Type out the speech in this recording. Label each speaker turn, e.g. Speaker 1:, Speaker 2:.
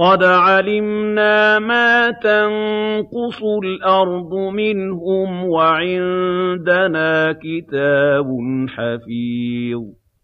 Speaker 1: قَدْ عَلِمْنَا مَا تَنقُصُ الْأَرْضُ مِنْهُمْ ۖ وَعِندَنَا كِتَابٌ حَفِيظٌ.